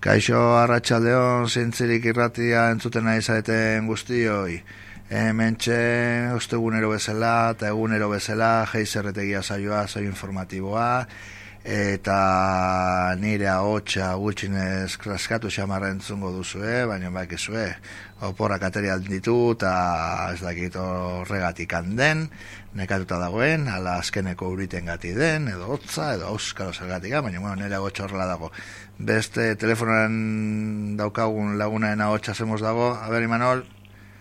Kaixo arratsaldeon zintzirik irratia entzuten nahi zaeten guztioi. Hemen txe, ostegunero bezala eta egunero bezala, geizerretegia saioa, saio informatiboa, eta nire ahotsa gutxinez kraskatu xamarra entzungo duzu, eh? baina baik ezue, oporak ateri ditu eta ez dakit horregatik handen, nekatuta dagoen, ala azkeneko uriten gati den, edo hotza, edo auskalo zergatik, baina bueno, nire ahotsa horrela dago beste telefonoan daukagun lagunaen ahotsa zemos dago. A ber, Imanol.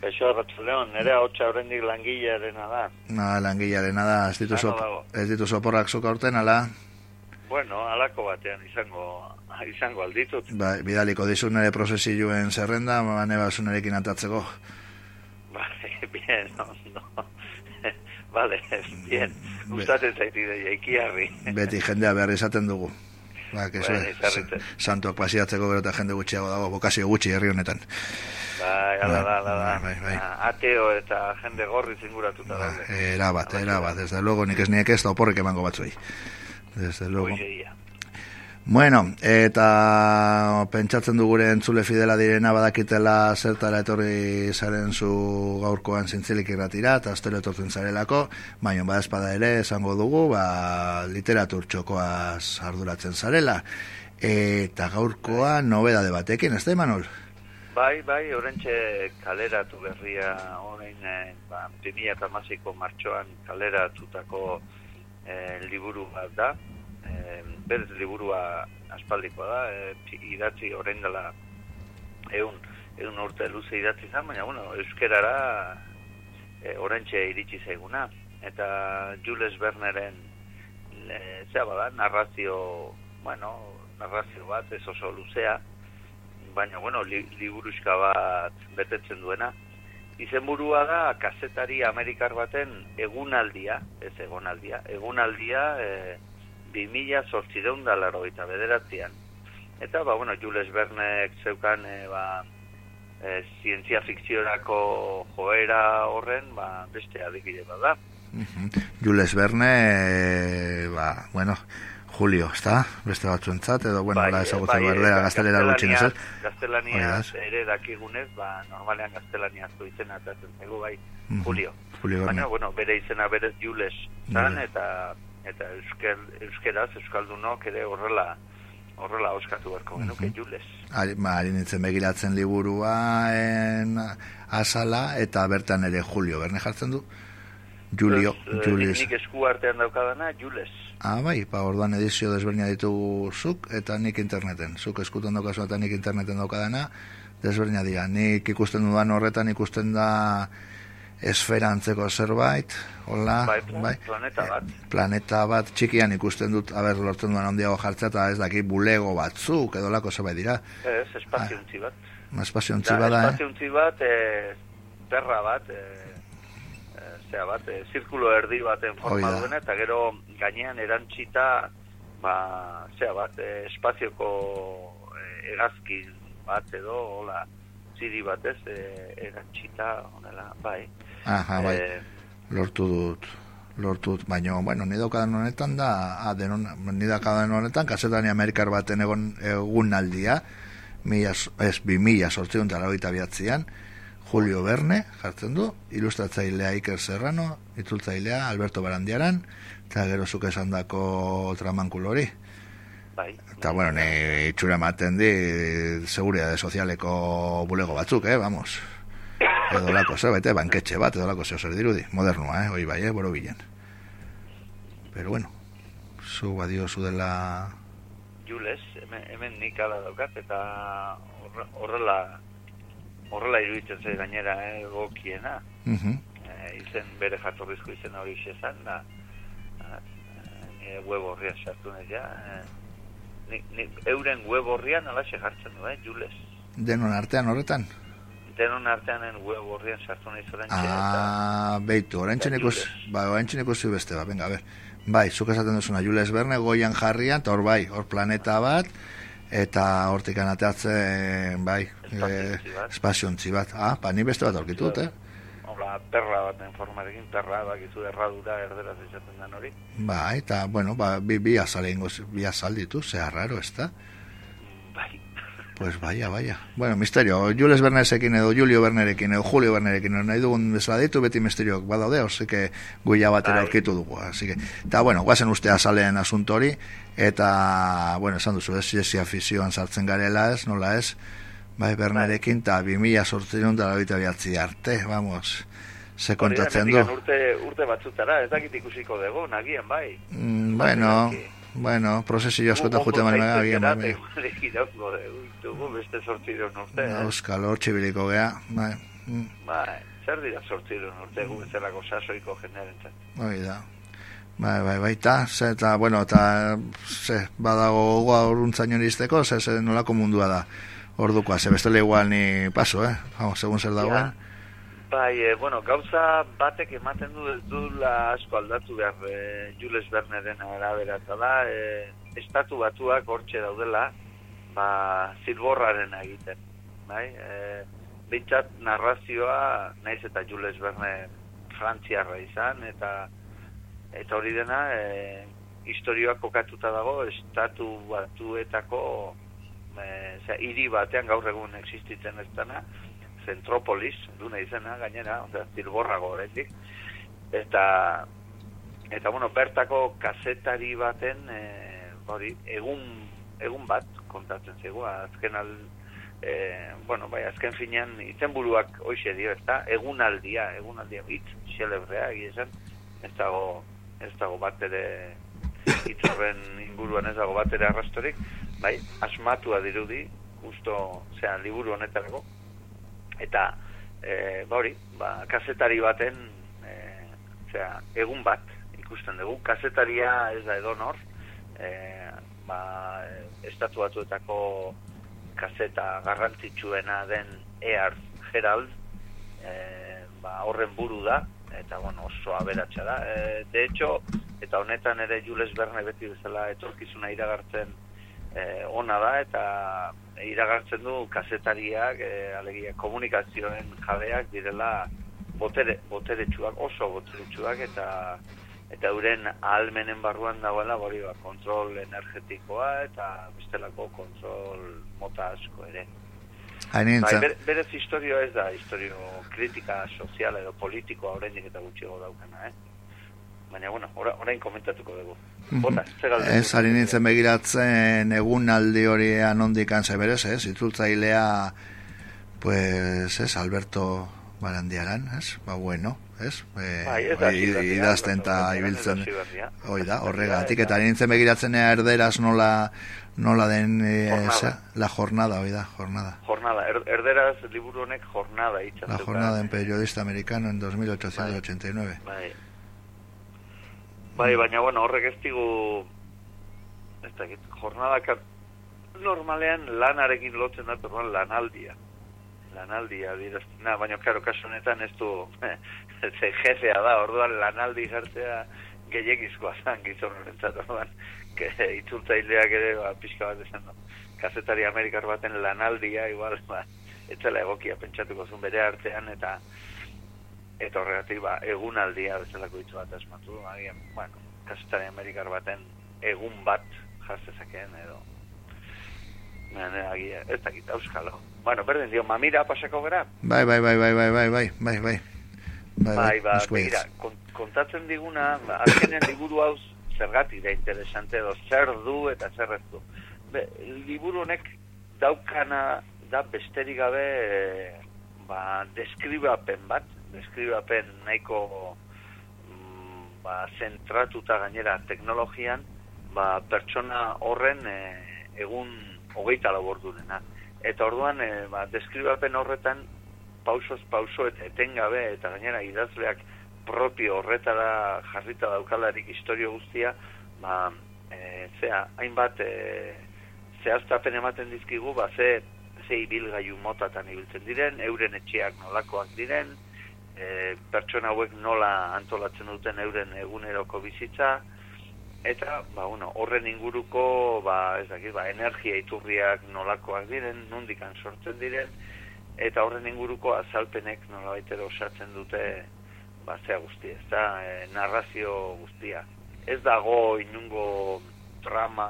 Eso, Ratzaleon, nere ahotsa horrendik langilearena da. Na, langilearena da, ez ditu, sop, ez ditu soporrak zuka urten, ala? Bueno, alako batean izango izango alditut. Ba, bidaliko dizu nire prozesioen zerrenda, bane basunerekin atatzeko. Vale, bien, no, no. vale, bien. Gustatzen zaitide, jaikiarri. Beti jendea behar izaten dugu. Ba, que bueno, santuak pasiatzeko gero eta jende gutxiago dago, bokazio gutxi herri honetan. Bai, ala da, ala da. Bai, bai. Ateo eta jende gorri zinguratuta ba, Era bat, era bat. Desde luego, nik ez niek ez da oporrik emango batzuei. Desde luego. Oye, Bueno, eta pentsatzen du gure entzule fidela direna badakitela zertara etorri zaren zu gaurkoan zintzilik irratira, eta astero etortzen zarelako, baina ba espada ere esango dugu, ba, literatur txokoaz arduratzen zarela. Eta gaurkoa nobeda de batekin, ez da, Manol? Bai, bai, orentxe kaleratu berria, orain, eh, ba, 2008ko martxoan kaleratutako eh, liburu bat da, e, berez liburua aspaldikoa da, e, idatzi horrein dela egun, egun urte luze idatzi zan, baina, bueno, euskerara e, orentxe iritsi zaiguna. Eta Jules Berneren e, zea bada, narrazio, bueno, narrazio bat, ez oso luzea, baina, bueno, li, liburuzka bat betetzen duena. Izenburua da kazetari amerikar baten egunaldia, ez egonaldia, egunaldia e, 2000 sortzideun da laro eta bederatzean. Eta, ba, bueno, Jules Vernek zeukan, e, ba, e, zientzia fikziorako joera horren, ba, beste adikide bat da. Jules Verne, ba, bueno, Julio, ¿está? Beste batzuentzat, edo, bueno, bai, la esagutza bai, berdera gaztelera gutxinez, ez? Gaztelania ere dakigunez, ba, normalean gaztelania zu izena atatzen zego, bai, Julio. Julio Baina, bueno, bere izena berez Jules zan, eta eta euskal, euskeraz, euskaldunok ere horrela horrela oskatu beharko genuke, mm -hmm. Jules. Ari, ba, ari nintzen begiratzen liburua en azala, eta bertan ere Julio, berne jartzen du? Julio, pues, eh, Julius. Nik esku artean daukadana, Jules. Ah, bai, pa orduan edizio desbernia ditu zuk, eta nik interneten. Zuk eskutan daukazu eta nik interneten daukadana, desbernia dira. Nik ikusten dudan horretan ikusten da esfera antzeko zerbait, hola, bai, bai, planeta bat. Planeta bat txikian ikusten dut, aber lortzen duan handiago jartzea, eta ez daki bulego batzuk, edo lako zerbait dira. Ez, espaziontzi bat. Ah, espaziontzi bat, eh? Espaziontzi bat, e, terra bat, e, e, zera bat, e, zirkulo erdi baten forma duena, eta gero gainean erantxita, ba, zera bat, e, espazioko e, egazkin bat edo, hola, ziri batez, e, erantxita, honela, bai. Aha, bai. Eh, lortu dut lortu dut, baina, bueno, ni daukadan honetan da, a, denon, ni daukadan honetan, kasetani amerikar baten egon egun aldia, mila, ez, bi mila sortzion eta biatzian, Julio Verne, jartzen du, ilustratzailea Iker Serrano, itzultzailea Alberto Barandiaran, eta gero zuk esan dako tramankulori. Bai. Eta, bueno, ni itxura ematen di, seguridade sozialeko bulego batzuk, eh, vamos edo lako zerbait, eh, banketxe bat, edo lako zer dirudi, modernua, eh, hoi bai, eh, boro bilen. Pero bueno, zu badio zu dela... Jules, hemen, hemen nik ala daukat, eta horrela horrela iruditzen zei gainera eh, gokiena. Uh -huh. e, izen bere jatorrizko izen hori xezan, da, e, web horrian sartu nahi ja, e, ni, ni, euren web horrian alaxe jartzen du, eh, Jules. Denon artean horretan? denon arteanen web horrian sartu nahi zoren Ah, beitu, orentxen ikus, ba, orentxen ikus beste, ba, venga, a ver. Bai, zuk esaten duzuna, Jules Verne goian jarrian, eta hor bai, hor planeta bat, eta hortik anateatzen, bai, espaziontzi bat. Ah, pa, ni beste bat aurkitut, eh? Hola, perra bat formarekin, perra bat gizu erradura erdera zizaten den hori. Bai, eta, bueno, ba, bi, bi azale ingoz, bi azalditu, zehar raro, ez da? Bai. Pues vaya, vaya. Bueno, misterio. Jules Bernesekin edo Julio Bernerekin edo Julio Bernerekin edo nahi dugun bezala ditu beti misterioak badaude, hori que guia batera aurkitu dugu. Así que, eta bueno, guazen ustea salen asunto hori, eta, bueno, esan duzu, ez, jesi afizioan sartzen garela ez, nola ez, bai, Bernerekin, mila sortzen da labita arte, vamos, se kontatzen du. Urte, urte batzutara, ez dakit ikusiko dugu, nagian bai. Mm, bueno, Bueno, prozesio askotan jute mani mega bien. Bai, dugu beste sortziron urte. Eh? Euskal hor txibiliko gea. Bai. Mm. bai, zer dira sortziron urte gu bezalako sasoiko jeneren zen. Bai da. Bai, bai, bai, ta, ze, eta, bueno, eta, ze, badago goa horuntzaino nizteko, ze, ze, nolako mundua da, ordukoa, ze, bestele igual ni paso, eh, vamos, segun zer dagoen. Bai, e, bueno, gauza batek ematen du ez du la asko aldatu behar e, Jules Verneren arabera eta da, e, estatu batuak hortxe daudela, ba, zilborraren egiten, bai? E, Bintzat narrazioa, naiz eta Jules Verne frantziarra izan, eta eta hori dena, e, historioak kokatuta dago, estatu batuetako, e, hiri batean gaur egun existitzen ez dena, Zentropolis, duna izena, gainera, oza, zilborrago horretik, eta, eta, bueno, bertako kasetari baten, e, hori, egun, egun bat, kontatzen zego, azken al, e, bueno, bai, azken finean, izen buruak hoxe dio, ez da, egunaldia, egunaldia, hitz, xelebrea, esan, ez dago, ez dago bat ere, itzorren inguruan ez dago bat ere arrastorik, bai, asmatua dirudi, justo, zean, liburu honetarako, eta e, ba hori, ba, kasetari baten e, zera, egun bat ikusten dugu, kasetaria ez da edo nor e, ba, estatu batuetako kaseta garrantzitsuena den Ear Herald e, ba, horren buru da eta bueno, oso aberatsa da. E, de hecho, eta honetan ere Jules Verne beti bezala etorkizuna iragartzen e, ona da eta iragartzen du kazetariak, e, alegia komunikazioen jabeak direla botere, boteretsuak, oso boteretsuak eta eta euren ahalmenen barruan dagoela hori ba, kontrol energetikoa eta bestelako kontrol mota asko ere. Bai, ber, berez historio ez da, historio kritika sozial edo politikoa horrendik eta gutxiago daukana, eh? Baina, bueno, orain komentatuko dugu. Bota, ez, ari nintzen begiratzen egun aldi hori anondik antza berez, ez, itzultzailea, pues, ez, Alberto Barandiaran, ez, ba, bueno, ez, e, bai, idazten eta ibiltzen, hoi da, horregatik, eta ari nintzen begiratzen erderaz nola, nola den e, la jornada, hoi da, jornada. Jornada, er, erderaz liburu honek jornada itxatzen. La jornada en periodista americano en 2889. Bai, bai. Bai, baina, bueno, horrek ez digu, ez da, jornadak normalean lanarekin lotzen da, orduan lanaldia. Lanaldia, diraztina, baina, karo, kasu honetan ez du, ze jefea da, orduan lanaldi jartzea gehiagizkoa zan, gizon horretzat, orduan, itzultzaileak ere, ba, pixka bat esan, no? kazetari amerikar baten lanaldia, igual, ba, etzela egokia pentsatuko zuen bere artean, eta eta horregatik ba, egunaldia bezalako hitz bat asmatu, agian, bueno, kasetari amerikar baten egun bat jaztezakeen edo Mene, agia, ez dakit, auskalo. Bueno, berdin dio, mamira pasako gara? Bai, bai, bai, bai, bai, bai, bai, bai, bai, bai, bai, ba, mira, kontatzen diguna, ba, azkenean liburu hau zergatik da interesante edo zer du eta zer ez du. Be, liburu honek daukana da besterik gabe ba, deskribapen bat, deskribapen nahiko mm, ba, zentratuta gainera teknologian, ba, pertsona horren e, egun hogeita labordunena. Eta orduan, e, ba, deskribapen horretan, pausoz pauso eta etengabe, eta gainera idazleak propio horretara jarrita daukalarik historio guztia, ba, e, zea, hainbat, e, zehaztapen ematen dizkigu, ba, ze, ze ibilgaiu motatan ibiltzen diren, euren etxeak nolakoak diren, e, pertsona hauek nola antolatzen duten euren eguneroko bizitza eta ba, bueno, horren inguruko ba, ez dakit, ba, energia iturriak nolakoak diren, nundikan sortzen diren eta horren inguruko azalpenek nola baitero osatzen dute ba, zea guztia, ez da, narrazio guztia. Ez dago inungo trama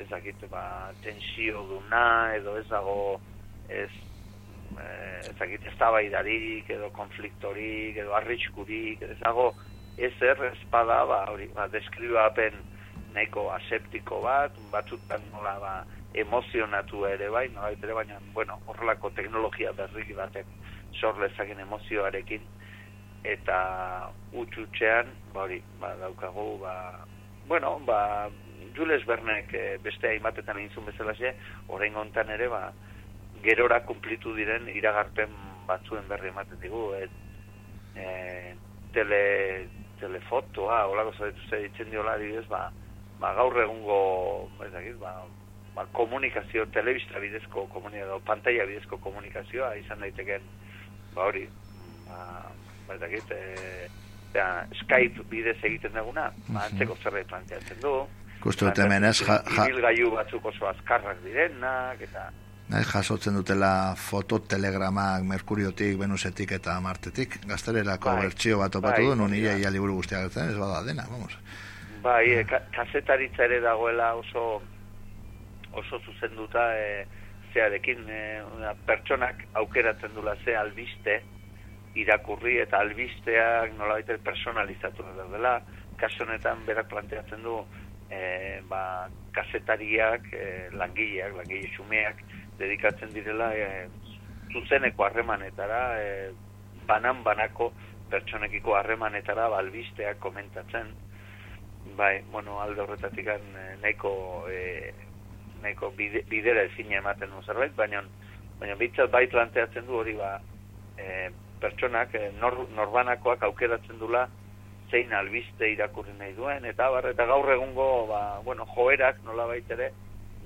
ezakit, ba, tensio duna, edo ez dago, ez, eh, ezakit, ez tabaidarik, edo konfliktorik, edo arriskurik, ez dago, ez er, espada, ba, hori, ba, deskribapen nahiko aseptiko bat, batzutan nola, ba, emozionatu ere bai, nola, ere baina, bueno, horrelako teknologia berrik batek sorlezaken emozioarekin, eta utxutxean, ba, hori, ba, daukagu, ba, bueno, ba, Jules Bernek e, beste hainbatetan egin zuen bezala xe, orain gontan ere, ba, gerora kumplitu diren iragarpen batzuen berri ematen digu, et, e, tele, telefotoa, holako zaretu ze ditzen diola, adibidez, ba, ba, gaur egungo, ez dakit, ba, ba, komunikazio, telebista bidezko komunikazio, pantalla bidezko komunikazioa, izan daiteken, ba, hori, ba, ba ez dakit, e, Skype bidez egiten duguna, ba, antzeko zerbait planteatzen du, Gustu dut hemen ez, ja, ja, batzuk oso azkarrak direnak, eta... Nahi, jasotzen dutela fototelegramak Merkuriotik, Venusetik eta Martetik. Gaztererako bai, bertxio bat opatu bai, du, nun ia, liburu guztiak gertzen, ez bada dena, vamos. Bai, e, kasetaritza ere dagoela oso oso zuzenduta e, zearekin e, pertsonak aukeratzen dula ze albiste irakurri eta albisteak nolabait personalizatu dela. Kaso honetan berak planteatzen du e, ba, kasetariak, e, langileak, langile xumeak, dedikatzen direla e, zuzeneko harremanetara, e, banan-banako pertsonekiko harremanetara balbisteak komentatzen. Bai, bueno, alde horretatik nahiko, e, nahiko bide, bidera ezin ematen zerbait, baina baina bitzat bai planteatzen du hori ba, e, pertsonak, e, nor, norbanakoak aukeratzen dula zein albiste irakurri nahi duen, eta bar, eta gaur egungo, ba, bueno, joerak nola baitere,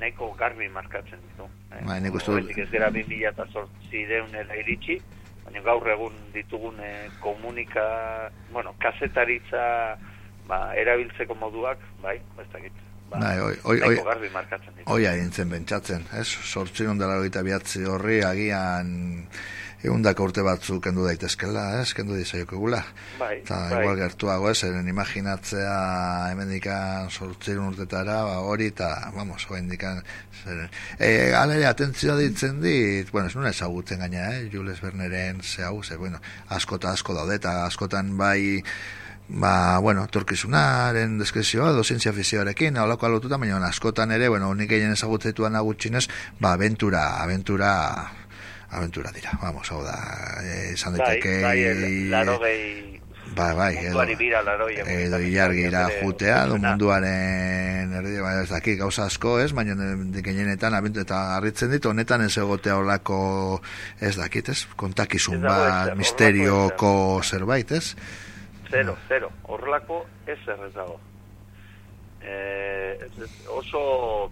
nahiko garbi markatzen ditu. Eh? Ba, nik uste dut. Ez gara bin eta sortzi deunera iritsi, baina gaur egun ditugun eh, komunika, bueno, kasetaritza, ba, erabiltzeko moduak, bai, ez dakit. Ba, bai, oi, oi, oi, garbi markatzen ditu. Oia dintzen bentsatzen, ez? Sortzi ondela biatzi horri, agian eundako urte batzu kendu daitezkela, ez, kendu dizaiok egula. Bai, Ta, bai. igual gertuago, ez, eren imaginatzea emendikan sortzirun urtetara, ba, hori, eta, vamos, hoa indikan, zer, e, alere, atentzioa ditzen dit, bueno, ez nuna ezagutzen gaina, eh, Jules Berneren ze hau, ze, bueno, askota asko daude, eta askotan bai, ba, bueno, torkizunaren deskripzioa, dozentzia fizioarekin, holako alotuta, baina askotan ere, bueno, nik egin ezagutzetuan agutxinez, ba, aventura, aventura, aventura dira, vamos, hau da, esan bai, daiteke... Bai, bai, laro gehi... Bai, bai, edo, edo ilargira jutea, do munduaren erdi, bai, ez daki gauza asko, ez, baina dikenetan, abentu, eta harritzen ditu, honetan ez egotea olako, ez dakit, ez, kontakizun bat, misterioko zerbait, ez? Zero, zero, horrelako ez errez dago. Eh, oso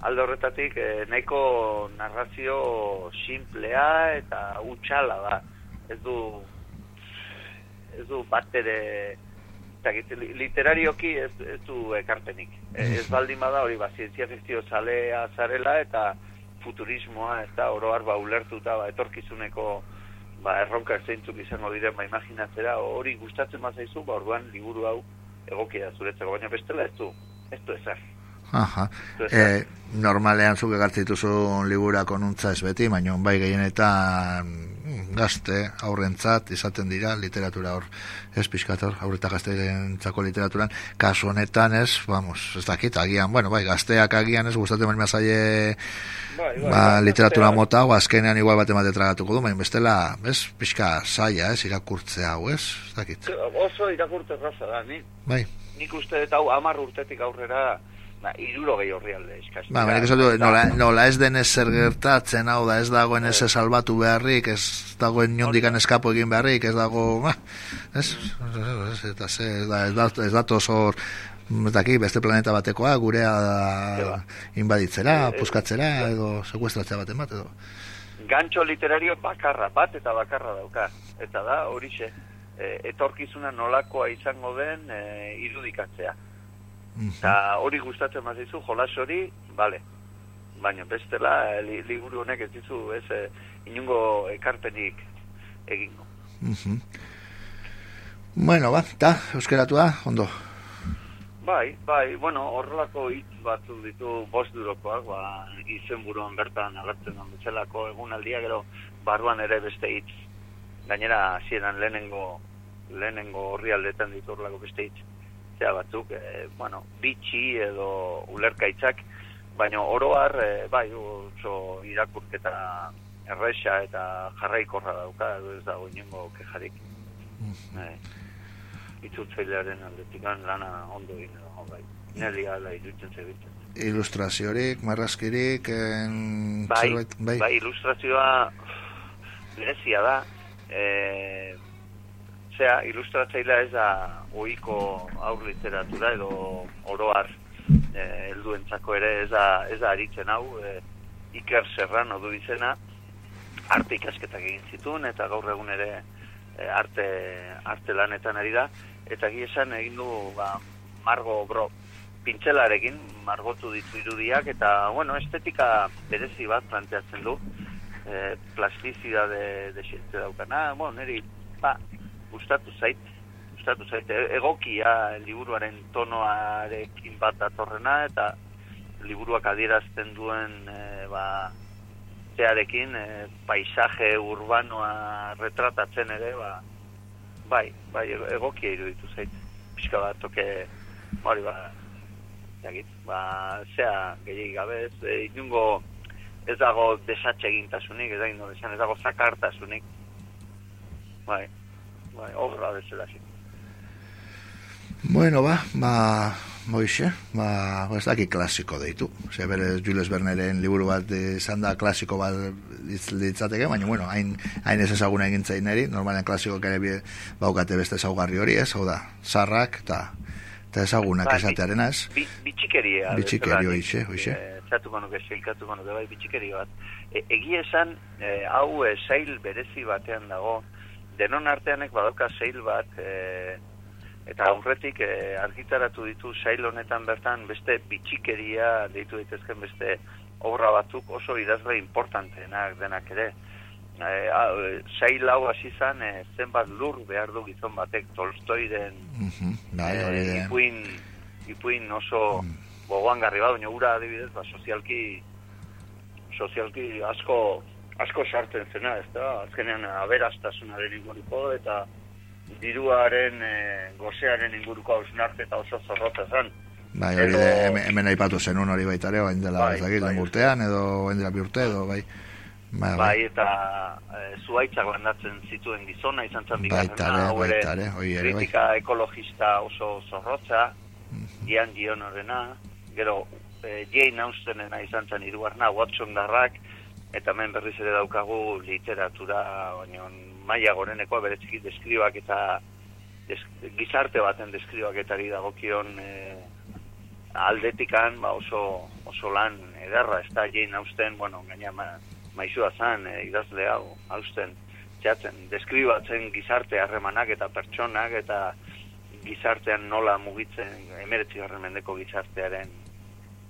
alde horretatik eh, nahiko narrazio simplea eta utxala da. Ez du ez du bat ere literarioki ez, ez du ekartenik. Eh, ez baldin bada hori ba, zientzia fikzio zalea zarela eta futurismoa eta oroar ba ulertuta ba, etorkizuneko ba, erronka zeintzuk izango diren ba, imaginatzera hori gustatzen bazaizu ba, orduan liburu hau egokia zuretzeko, baina bestela ez du, ez du ezar. Aha. E, normalean zuke gartzituzun libura konuntza ez beti, baina bai gehienetan mm, gazte aurrentzat izaten dira literatura hor ez pixkator, aurreta gazteentzako literaturan kasu honetan ez, vamos, ez dakit, agian, bueno, bai, gazteak agian ez gustatzen baina zaie bai, bai, ba, bai, literatura mota, o azkenean igual bat emate tragatuko du, baina bestela, ez, pixka zaia, ez, irakurtzea hau, ez, ez dakit. Oso irakurtze raza da, ni? Bai. Nik uste eta hau amar urtetik aurrera ba, iruro gehi horri alde eskaztu. Ba, nola, nola ez denez zer gertatzen, hau da, ez dagoen ez salbatu beharrik, ez dagoen niondikan eskapo egin beharrik, ez dago, ba, ez, ez, eta ez, ez, ez datu zor, ez daki, beste planeta batekoa, gurea da, inbaditzera, e, puskatzera, edo sekuestratzea bat emat, edo. Gancho literario bakarra, bat eta bakarra dauka, eta da, horixe, e, etorkizuna nolakoa izango den e, irudikatzea. Eta hori gustatzen mazizu, jolas hori, bale. Baina bestela, li, liburu honek ez dizu, ez, e, inungo ekarpenik egingo. Bueno, ba, eta, euskeratua, ondo. Bai, bai, bueno, horrelako hitz batzu ditu bost durokoak, ba, izen buruan bertan agertzen den bezalako egunaldia, gero barruan ere beste hitz. Gainera, hasieran lehenengo, lehenengo horri aldetan ditu horrelako beste hitz. Zea batzuk, e, bueno, bitxi edo ulerkaitzak, baina oroar, e, bai, oso irakurketa erresa eta jarraikorra dauka, ez dago inengo kejarik. Mm itzutzailearen aldetik lana ondo egin edo, bai. Neli ala irutzen zebitzen. Ilustraziorik, marrazkirik, en... bai, zerbait, bai. bai, ilustrazioa berezia da, e, zera, ilustratzailea ez da oiko aur literatura edo oroar e, helduentzako ere ez da, ez da aritzen hau, e, Iker Serrano du izena, arte ikasketak egin zituen, eta gaur egun ere e, arte, arte lanetan ari da, eta gi esan egin du ba, margo bro pintzelarekin margotu ditu irudiak eta bueno estetika berezi bat planteatzen du e, plastizidade de xente daukana. Bueno neri ba gustatu zait gustatu zait e, egokia liburuaren tonoarekin bat datorrena eta liburuak adierazten duen e, ba zearekin e, paisaje urbanoa retratatzen ere ba bai, bai, egokia iruditu zait. Piska bat, toke, hori ba, jagit, ba, zea gehiagik gabe, ez, e, inungo ez dago desatxe egintasunik, ez dago, ez dago zakartasunik. Bai, bai, obra bezala zik. Bueno, ba, ba, Moixe, ba, ez daki klasiko deitu. Ze bere Jules Verneren liburu bat izan da klasiko bat ditzateke, baina, bueno, hain, hain ez ezaguna egin zain neri, normalen klasiko kere baukate beste ezaugarri hori, ez, hau da, sarrak, eta eta ezagunak ba, esatearen ez. Bi, bitxikeria. Bitxikeria, oixe, oixe. E, zatuko nuke, zeilkatuko nuke, bai, bitxikeria bat. E, egi esan, e, hau e, zeil berezi batean dago, denon arteanek badauka zeil bat, e, eta aurretik e, argitaratu ditu sail honetan bertan beste bitxikeria deitu daitezken beste obra batzuk oso idazle importanteenak denak ere. E, sail hau hasi zan e, zenbat lur behar du gizon batek Tolstoiren mm -hmm. ipuin, ipuin oso mm. gogoan garri bat, baina ura adibidez, ba, sozialki sozialki asko asko sartzen zena, ez da? Azkenean aberastasunaren inguruko eta diruaren e, gozearen inguruko hausnarte eta oso zorrotza zen. Bai, hori de, hemen, hemen aipatu zen hori baita ere, bain dela, bai, bai, urtean, edo bain dela bi urte, edo, bai. Bai, bai. bai eta e, zuaitzak bandatzen zituen gizona, izan zen bigarrena, hau ere, bai. kritika ekologista oso zorrotza, mm -hmm. gian gionorena, gero, e, Jane Austenena izan zen iruarna, Watson darrak, eta hemen berriz ere daukagu literatura, baina maia gorenekoa bereziki deskribak eta gizarte baten deskribaketari dagokion e, aldetikan ba oso, oso lan ederra, ez da jein hausten, bueno, gaina ma, maizua zan e, idazle hau, hausten txatzen, deskribatzen gizarte harremanak eta pertsonak eta gizartean nola mugitzen emeretzi mendeko gizartearen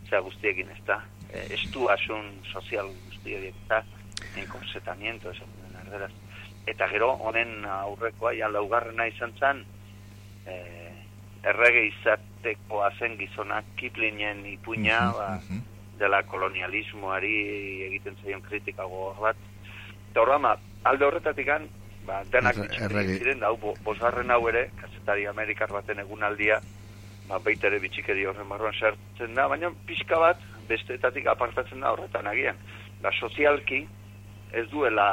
zea guztiekin ez da, e, estu asun sozial guztiekin ez da, enkorsetamiento, eso, erderaz eta gero honen aurrekoa ja laugarrena izan zen e, errege izatekoa zen gizonak kiplinen ipuña ba, dela kolonialismoari egiten zaion kritika gogor bat. Eta horra alde horretatik ba, denak bitxikeria ziren da bosgarren hau ere kasetari amerikar baten egunaldia ba, baitere bitxikeri horren barruan sartzen da baina pixka bat besteetatik apartatzen da horretan agian ba, sozialki ez duela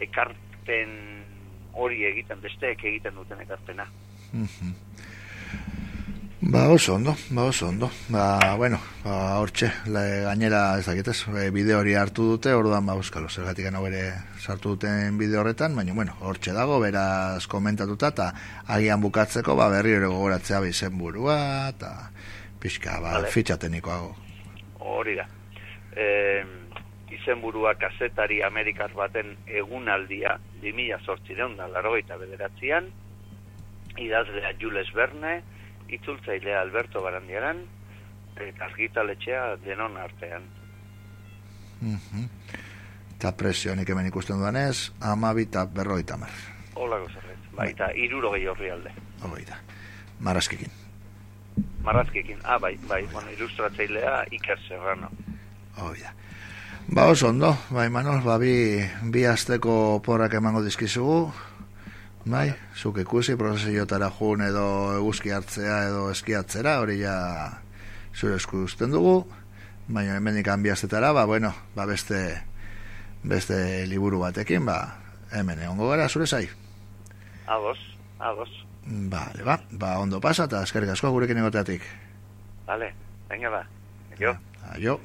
ekart ekarpen hori egiten, besteek egiten duten ekarpena. Mhm. Ba, oso ondo, ba, oso ondo. Ba, bueno, ba, hortxe, le, gainera, ez dakitez, e, bideo hori hartu dute, orduan, ba, euskalo, zergatik gano bere sartu duten bideo horretan, baina, bueno, hortxe dago, beraz komentatuta, eta agian bukatzeko, ba, berri hori gogoratzea bizen burua, eta pixka, ba, vale. fitxatenikoago. Hori da. Eh, izenburua kazetari Amerikar baten egunaldia 2008 da larogeita bederatzean, idazlea Jules Verne, itzultzailea Alberto Barandiaran, eta argitaletxea denon artean. Mm -hmm. Eta presionik hemen ikusten duanez, amabita berroita mar. Hola gozarret, baita, iruro gehi horri alde. Hoi da, marazkikin. marrazkikin. Ah, bai, bai, bueno, ilustratzailea Iker Serrano. Ja. Ba, oso ondo, bai, Manol, ba, bi, bi azteko porrak emango dizkizugu, bai, zuk ikusi, prozesiotara jun edo eguzki hartzea edo eskiatzera, hori ja zure esku usten dugu, baina hemenik hanbiaztetara, ba, bueno, ba, beste, beste liburu batekin, ba, hemen egongo gara, zure zai. Agos, agos. Vale, ba, ba, ondo pasa, eta eskerrik asko gurekin egoteatik. Vale, venga ba. Jo. Aio.